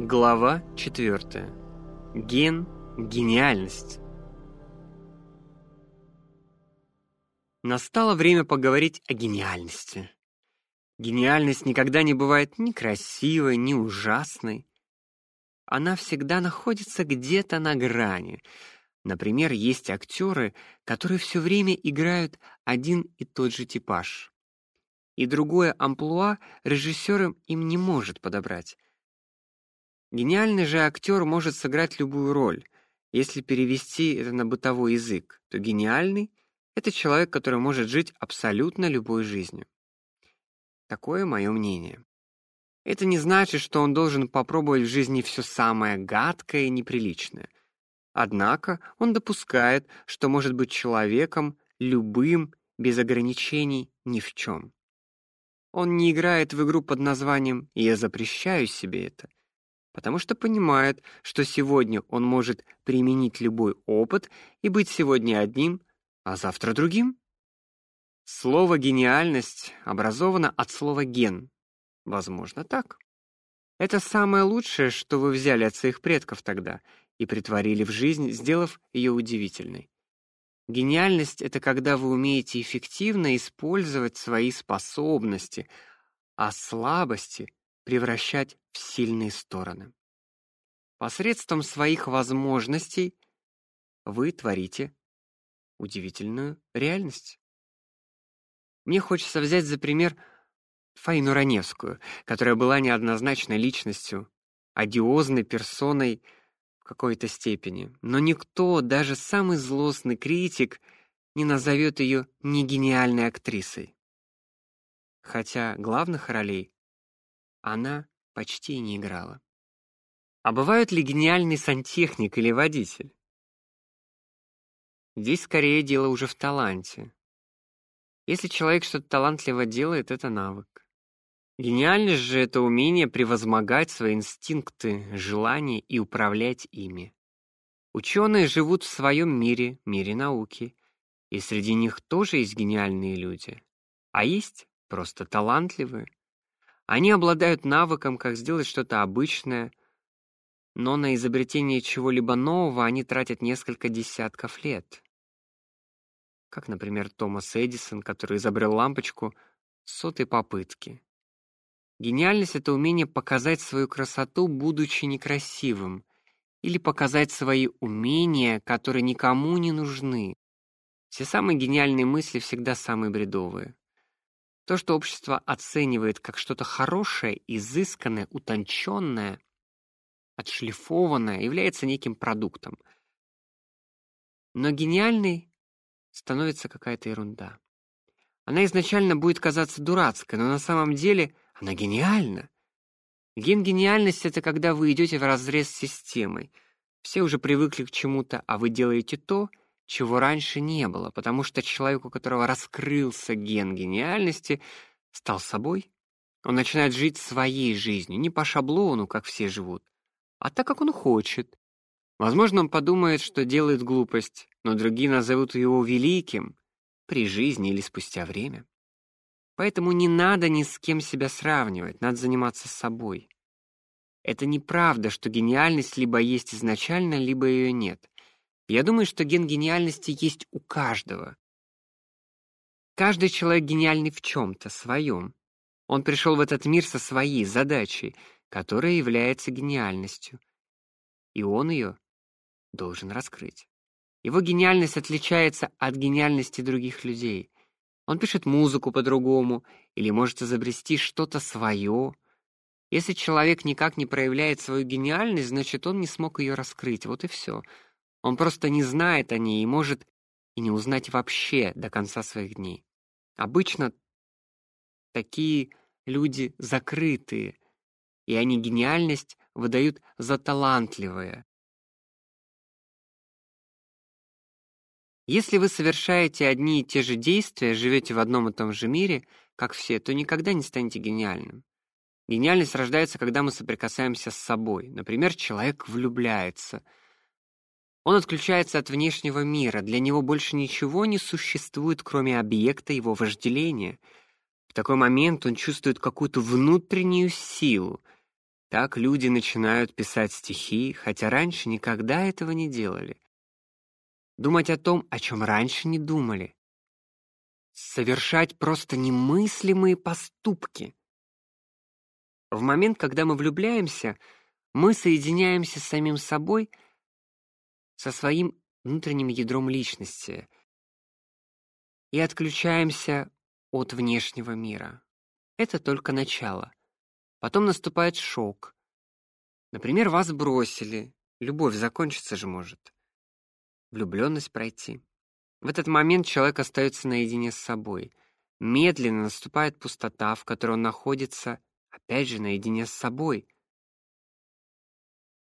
Глава 4. Ген гениальность. Настало время поговорить о гениальности. Гениальность никогда не бывает ни красивой, ни ужасной. Она всегда находится где-то на грани. Например, есть актеры, которые все время играют один и тот же типаж. И другое амплуа режиссер им не может подобрать. Гениальный же актер может сыграть любую роль. Если перевести это на бытовой язык, то гениальный это человек, который может жить абсолютно любой жизнью. Такое мое мнение. Это не значит, что он должен попробовать в жизни все самое гадкое и неприличное. Однако он допускает, что может быть человеком любым, без ограничений ни в чем. Он не играет в игру под названием «Я запрещаю себе это», потому что понимает, что сегодня он может применить любой опыт и быть сегодня одним, а завтра другим. Слово гениальность образовано от слова ген. Возможно, так. Это самое лучшее, что вы взяли от своих предков тогда и притворили в жизнь, сделав ее удивительной. Гениальность это когда вы умеете эффективно использовать свои способности, а слабости превращать в сильные стороны. Посредством своих возможностей вы творите удивительную реальность. Мне хочется взять за пример Фаину Раневскую, которая была неоднозначной личностью, одиозной персоной в какой-то степени, но никто, даже самый злостный критик, не назовет ее негениальной актрисой. Хотя главных ролей она почти не играла. А бывают ли гениальный сантехник или водитель? Здесь скорее дело уже в таланте. Если человек что-то талантливо делает, это навык. Гениальность же это умение превозмогать свои инстинкты, желания и управлять ими. Ученые живут в своем мире, мире науки, и среди них тоже есть гениальные люди, а есть просто талантливые. Они обладают навыком, как сделать что-то обычное, но на изобретение чего-либо нового они тратят несколько десятков лет. Как, например, Томас Эдисон, который изобрел лампочку с сотой попытки. Гениальность это умение показать свою красоту, будучи некрасивым, или показать свои умения, которые никому не нужны. Все самые гениальные мысли всегда самые бредовые. То, что общество оценивает как что-то хорошее, изысканное, утонченное, отшлифованное, является неким продуктом. Но гениальной становится какая-то ерунда. Она изначально будет казаться дурацкой, но на самом деле она гениальна. Ген гениальности это когда вы идете вразрез с системой. Все уже привыкли к чему-то, а вы делаете то, чего раньше не было, потому что человек, у которого раскрылся ген гениальности, стал собой. Он начинает жить своей жизнью, не по шаблону, как все живут, а так, как он хочет. Возможно, он подумает, что делает глупость, но другие назовут его великим при жизни или спустя время. Поэтому не надо ни с кем себя сравнивать, надо заниматься собой. Это неправда, что гениальность либо есть изначально, либо ее нет. Я думаю, что ген гениальности есть у каждого. Каждый человек гениальный в чем то своем. Он пришел в этот мир со своей задачей, которая является гениальностью. И он ее должен раскрыть. Его гениальность отличается от гениальности других людей. Он пишет музыку по-другому или может изобрести что-то свое. Если человек никак не проявляет свою гениальность, значит, он не смог ее раскрыть. Вот и все. Он просто не знает о ней и может и не узнать вообще до конца своих дней. Обычно такие люди закрытые, и они гениальность выдают за талантливое. Если вы совершаете одни и те же действия, живете в одном и том же мире, как все, то никогда не станете гениальным. Гениальность рождается, когда мы соприкасаемся с собой. Например, человек влюбляется — он отключается от внешнего мира, для него больше ничего не существует, кроме объекта его вожделения. В такой момент он чувствует какую-то внутреннюю силу. Так люди начинают писать стихи, хотя раньше никогда этого не делали. Думать о том, о чем раньше не думали. Совершать просто немыслимые поступки. В момент, когда мы влюбляемся, мы соединяемся с самим собой, со своим внутренним ядром личности и отключаемся от внешнего мира. Это только начало. Потом наступает шок. Например, вас бросили. Любовь закончиться же может. Влюбленность пройти. В этот момент человек остается наедине с собой. Медленно наступает пустота, в которой он находится, опять же, наедине с собой.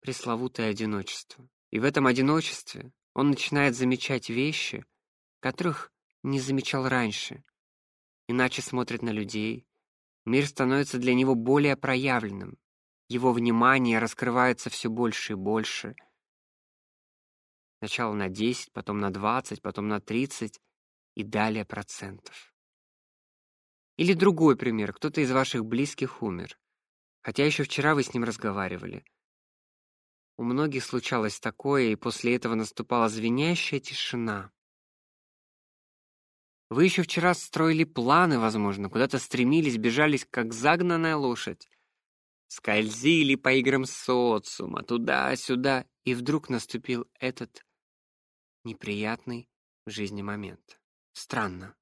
Пресловутое одиночество. И в этом одиночестве он начинает замечать вещи, которых не замечал раньше. Иначе смотрит на людей, Мир становится для него более проявленным. Его внимание раскрывается все больше и больше. Сначала на 10, потом на 20, потом на 30 и далее процентов. Или другой пример. Кто-то из ваших близких умер. Хотя еще вчера вы с ним разговаривали. У многих случалось такое, и после этого наступала звенящая тишина. Вы еще вчера строили планы, возможно, куда-то стремились, бежались, как загнанная лошадь. Скользили по играм социума, туда-сюда, и вдруг наступил этот неприятный в жизни момент. Странно.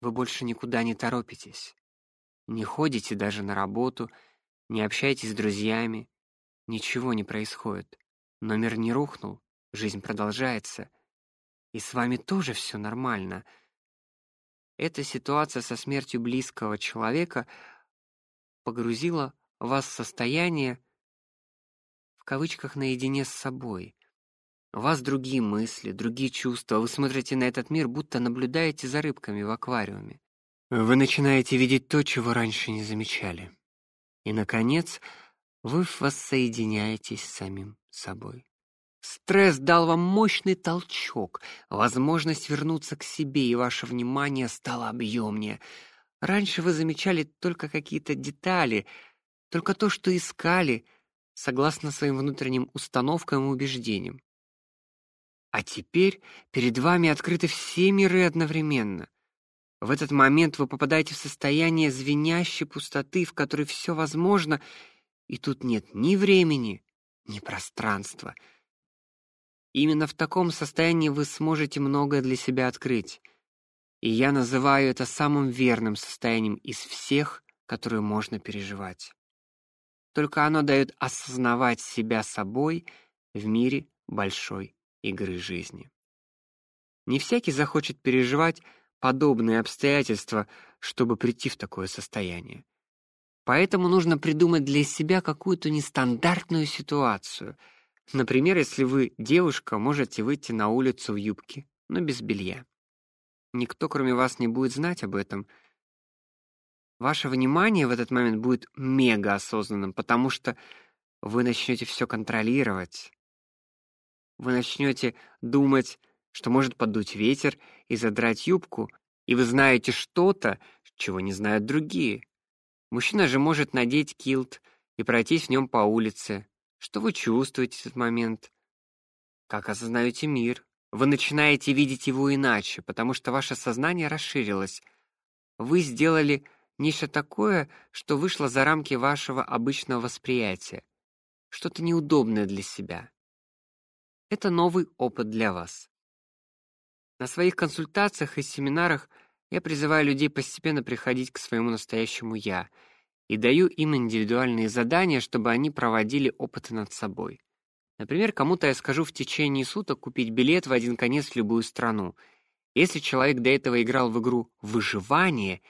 Вы больше никуда не торопитесь. Не ходите даже на работу, не общаетесь с друзьями. Ничего не происходит. Номер не рухнул, жизнь продолжается. И с вами тоже все нормально — эта ситуация со смертью близкого человека погрузила вас в состояние в кавычках наедине с собой. У вас другие мысли, другие чувства. Вы смотрите на этот мир, будто наблюдаете за рыбками в аквариуме. Вы начинаете видеть то, чего раньше не замечали. И наконец, вы воссоединяетесь с самим собой. Стресс дал вам мощный толчок, возможность вернуться к себе, и ваше внимание стало объемнее. Раньше вы замечали только какие-то детали, только то, что искали, согласно своим внутренним установкам и убеждениям. А теперь перед вами открыты все миры одновременно. В этот момент вы попадаете в состояние звенящей пустоты, в которой все возможно, и тут нет ни времени, ни пространства — Именно в таком состоянии вы сможете многое для себя открыть. И я называю это самым верным состоянием из всех, которые можно переживать. Только оно дает осознавать себя собой в мире большой игры жизни. Не всякий захочет переживать подобные обстоятельства, чтобы прийти в такое состояние. Поэтому нужно придумать для себя какую-то нестандартную ситуацию — Например, если вы девушка, можете выйти на улицу в юбке, но без белья. Никто, кроме вас, не будет знать об этом. Ваше внимание в этот момент будет мега осознанным, потому что вы начнете все контролировать. Вы начнете думать, что может подуть ветер и задрать юбку, и вы знаете что-то, чего не знают другие. Мужчина же может надеть килт и пройтись в нем по улице, что вы чувствуете в этот момент? Как осознаете мир? Вы начинаете видеть его иначе, потому что ваше сознание расширилось. Вы сделали нечто такое, что вышло за рамки вашего обычного восприятия. Что-то неудобное для себя. Это новый опыт для вас. На своих консультациях и семинарах я призываю людей постепенно приходить к своему настоящему я — и даю им индивидуальные задания, чтобы они проводили опыты над собой. Например, кому-то я скажу в течение суток купить билет в один конец в любую страну. Если человек до этого играл в игру выживание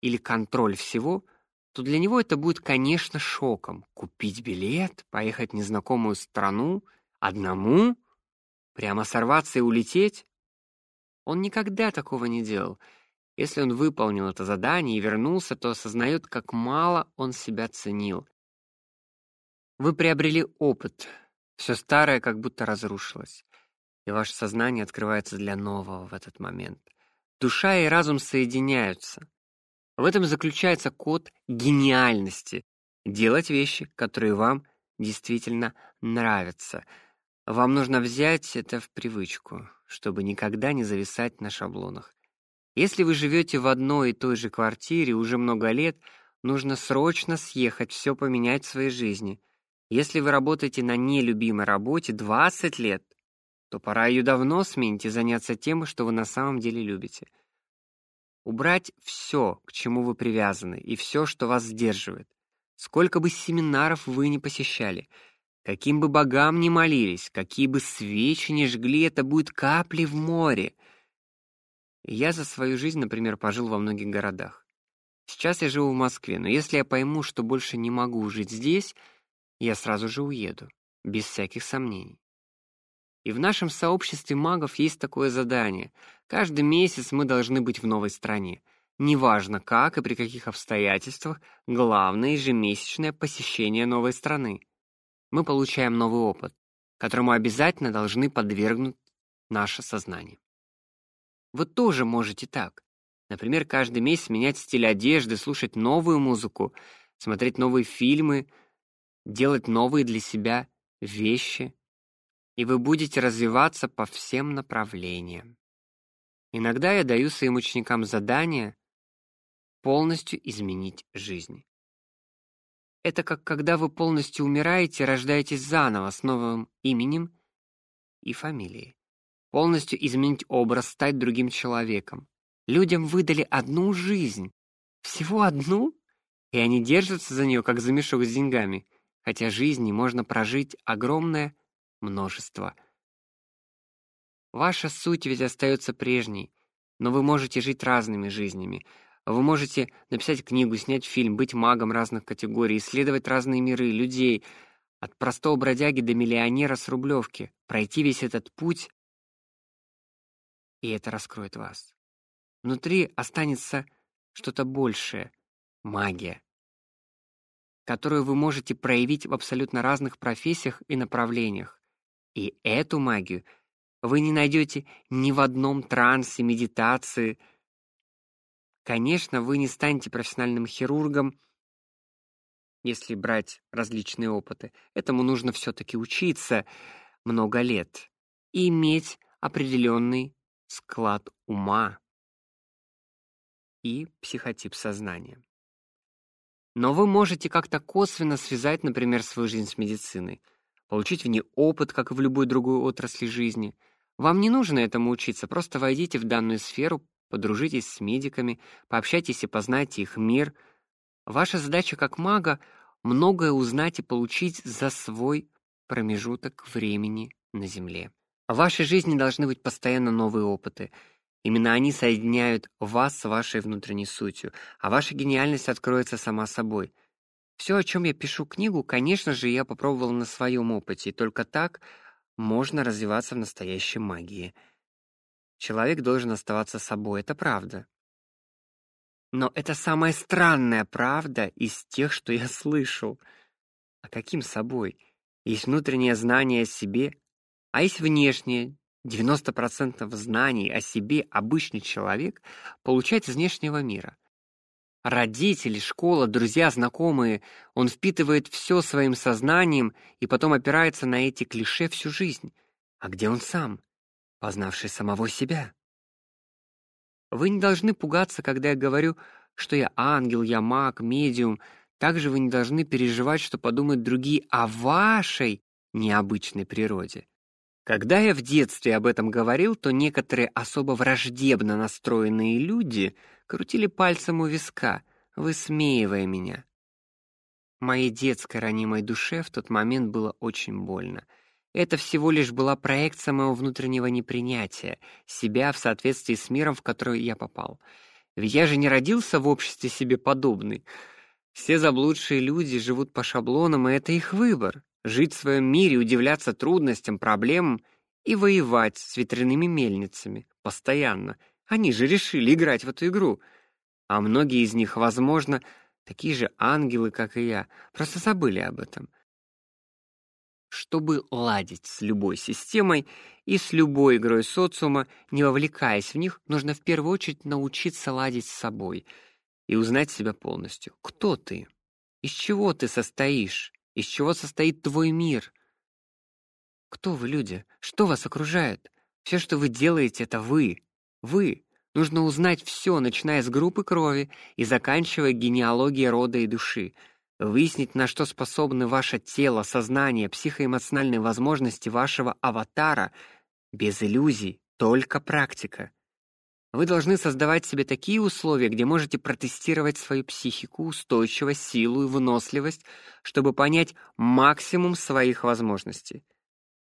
или контроль всего, то для него это будет, конечно, шоком. Купить билет, поехать в незнакомую страну одному, прямо сорваться и улететь? Он никогда такого не делал. Если он выполнил это задание и вернулся, то осознает, как мало он себя ценил. Вы приобрели опыт. Все старое как будто разрушилось, и ваше сознание открывается для нового в этот момент. Душа и разум соединяются. В этом заключается код гениальности. делать вещи, которые вам действительно нравятся. Вам нужно взять это в привычку, чтобы никогда не зависать на шаблонах. Если вы живете в одной и той же квартире уже много лет, нужно срочно съехать, все поменять в своей жизни. Если вы работаете на нелюбимой работе 20 лет, то пора ее давно сменить и заняться тем, что вы на самом деле любите. Убрать все, к чему вы привязаны, и все, что вас сдерживает. Сколько бы семинаров вы ни посещали, каким бы богам ни молились, какие бы свечи ни жгли, это будет капли в море. Я за свою жизнь, например, пожил во многих городах. Сейчас я живу в Москве, но если я пойму, что больше не могу жить здесь, я сразу же уеду, без всяких сомнений. И в нашем сообществе магов есть такое задание. Каждый месяц мы должны быть в новой стране. Неважно как и при каких обстоятельствах, главное ежемесячное посещение новой страны. Мы получаем новый опыт, которому обязательно должны подвергнуть наше сознание. Вы тоже можете так. Например, каждый месяц менять стиль одежды, слушать новую музыку, смотреть новые фильмы, делать новые для себя вещи, и вы будете развиваться по всем направлениям. Иногда я даю своим ученикам задание полностью изменить жизнь. Это как когда вы полностью умираете, рождаетесь заново с новым именем и фамилией. Полностью изменить образ, стать другим человеком. Людям выдали одну жизнь, всего одну, и они держатся за нее как за мешок с деньгами, хотя жизни можно прожить огромное множество. Ваша суть ведь остается прежней, но вы можете жить разными жизнями. Вы можете написать книгу, снять фильм, быть магом разных категорий, исследовать разные миры, людей, от простого бродяги до миллионера с Рублевки, пройти весь этот путь, и это раскроет вас. Внутри останется что-то большее магия, которую вы можете проявить в абсолютно разных профессиях и направлениях. И эту магию вы не найдете ни в одном трансе, медитации, Конечно, вы не станете профессиональным хирургом, если брать различные опыты. Этому нужно все таки учиться много лет и иметь определенный склад ума и психотип сознания. Но вы можете как-то косвенно связать, например, свою жизнь с медициной, получить в ней опыт, как и в любой другой отрасли жизни. Вам не нужно этому учиться, просто войдите в данную сферу подружитесь с медиками, пообщайтесь и познайте их мир. Ваша задача как мага многое узнать и получить за свой промежуток времени на земле. В вашей жизни должны быть постоянно новые опыты. Именно они соединяют вас с вашей внутренней сутью, а ваша гениальность откроется сама собой. Все, о чем я пишу книгу, конечно же, я попробовал на своем опыте, и только так можно развиваться в настоящей магии. Человек должен оставаться собой, это правда. Но это самая странная правда из тех, что я слышал. А каким собой? Есть внутреннее знание о себе, а есть внешнее. 90% знаний о себе обычный человек получает из внешнего мира. Родители, школа, друзья, знакомые, он впитывает все своим сознанием и потом опирается на эти клише всю жизнь. А где он сам? познавший самого себя. Вы не должны пугаться, когда я говорю, что я ангел, я маг, медиум. Также вы не должны переживать, что подумают другие о вашей необычной природе. Когда я в детстве об этом говорил, то некоторые особо враждебно настроенные люди крутили пальцем у виска, высмеивая меня. Моей детской ранимой душе в тот момент было очень больно — это всего лишь была проекция моего внутреннего непринятия себя в соответствии с миром, в который я попал. Ведь я же не родился в обществе себе подобный. Все заблудшие люди живут по шаблонам, и это их выбор жить в своем мире, удивляться трудностям, проблемам и воевать с ветряными мельницами постоянно. Они же решили играть в эту игру. А многие из них, возможно, такие же ангелы, как и я, просто забыли об этом. Чтобы ладить с любой системой и с любой игрой социума, не вовлекаясь в них, нужно в первую очередь научиться ладить с собой и узнать себя полностью. Кто ты? Из чего ты состоишь? Из чего состоит твой мир? Кто вы, люди? Что вас окружает? Все, что вы делаете это вы. Вы. Нужно узнать все, начиная с группы крови и заканчивая генеалогией рода и души. Выяснить, на что способны ваше тело, сознание, психоэмоциональные возможности вашего аватара без иллюзий, только практика. Вы должны создавать себе такие условия, где можете протестировать свою психику, устойчивость, силу и выносливость, чтобы понять максимум своих возможностей.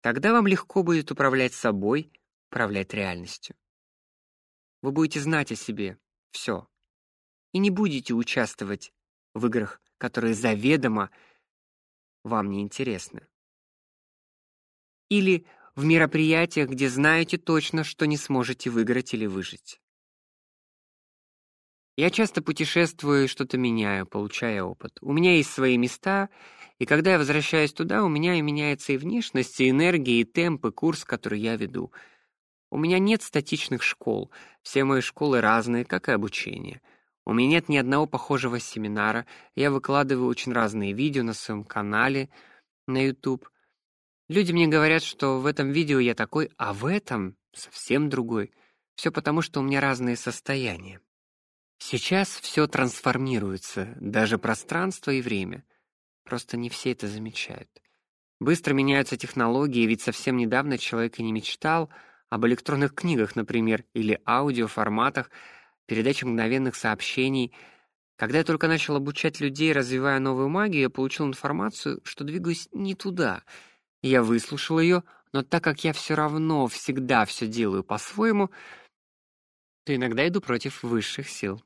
Тогда вам легко будет управлять собой, управлять реальностью. Вы будете знать о себе все и не будете участвовать в играх, которые заведомо вам не интересны. Или в мероприятиях, где знаете точно, что не сможете выиграть или выжить. Я часто путешествую и что-то меняю, получая опыт. У меня есть свои места, и когда я возвращаюсь туда, у меня и меняется и внешность, и энергия, и темп, и курс, который я веду. У меня нет статичных школ. Все мои школы разные, как и обучение. У меня нет ни одного похожего семинара. Я выкладываю очень разные видео на своем канале на YouTube. Люди мне говорят, что в этом видео я такой, а в этом совсем другой. Все потому, что у меня разные состояния. Сейчас все трансформируется, даже пространство и время. Просто не все это замечают. Быстро меняются технологии, ведь совсем недавно человек и не мечтал об электронных книгах, например, или аудиоформатах, передаче мгновенных сообщений. Когда я только начал обучать людей, развивая новую магию, я получил информацию, что двигаюсь не туда — я выслушал ее, но так как я все равно всегда все делаю по-своему, то иногда иду против высших сил.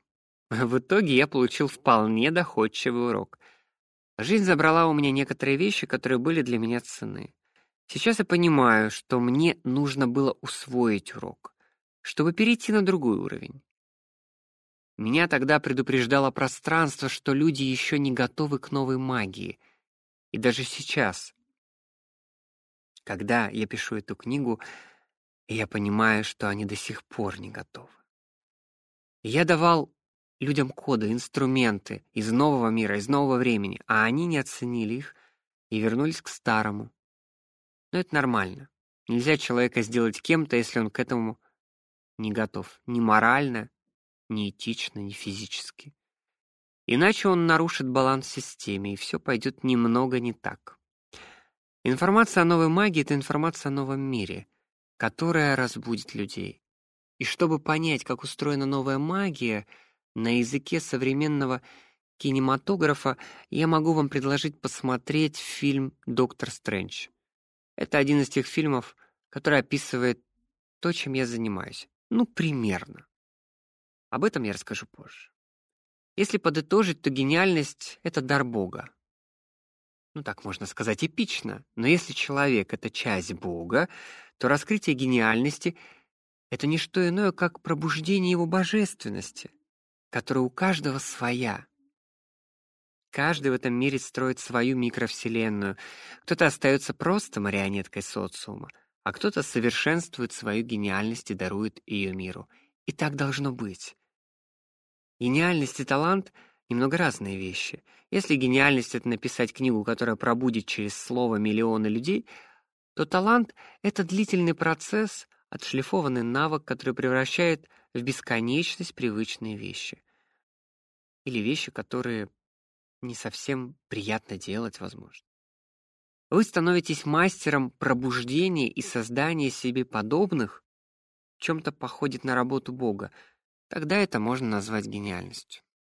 В итоге я получил вполне доходчивый урок. Жизнь забрала у меня некоторые вещи, которые были для меня ценны. Сейчас я понимаю, что мне нужно было усвоить урок, чтобы перейти на другой уровень. Меня тогда предупреждало пространство, что люди еще не готовы к новой магии. И даже сейчас, когда я пишу эту книгу, я понимаю, что они до сих пор не готовы. Я давал людям коды, инструменты из нового мира, из нового времени, а они не оценили их и вернулись к старому. Но это нормально. Нельзя человека сделать кем-то, если он к этому не готов, ни морально, ни этично, ни физически. Иначе он нарушит баланс в системе, и все пойдет немного не так. Информация о новой магии — это информация о новом мире, которая разбудит людей. И чтобы понять, как устроена новая магия, на языке современного кинематографа я могу вам предложить посмотреть фильм «Доктор Стрэндж». Это один из тех фильмов, который описывает то, чем я занимаюсь. Ну, примерно. Об этом я расскажу позже. Если подытожить, то гениальность — это дар Бога ну так можно сказать, эпично. Но если человек — это часть Бога, то раскрытие гениальности — это не что иное, как пробуждение его божественности, которая у каждого своя. Каждый в этом мире строит свою микровселенную. Кто-то остается просто марионеткой социума, а кто-то совершенствует свою гениальность и дарует ее миру. И так должно быть. Гениальность и талант — немного разные вещи. Если гениальность — это написать книгу, которая пробудит через слово миллионы людей, то талант — это длительный процесс, отшлифованный навык, который превращает в бесконечность привычные вещи. Или вещи, которые не совсем приятно делать, возможно. Вы становитесь мастером пробуждения и создания себе подобных, чем-то походит на работу Бога, тогда это можно назвать гениальностью.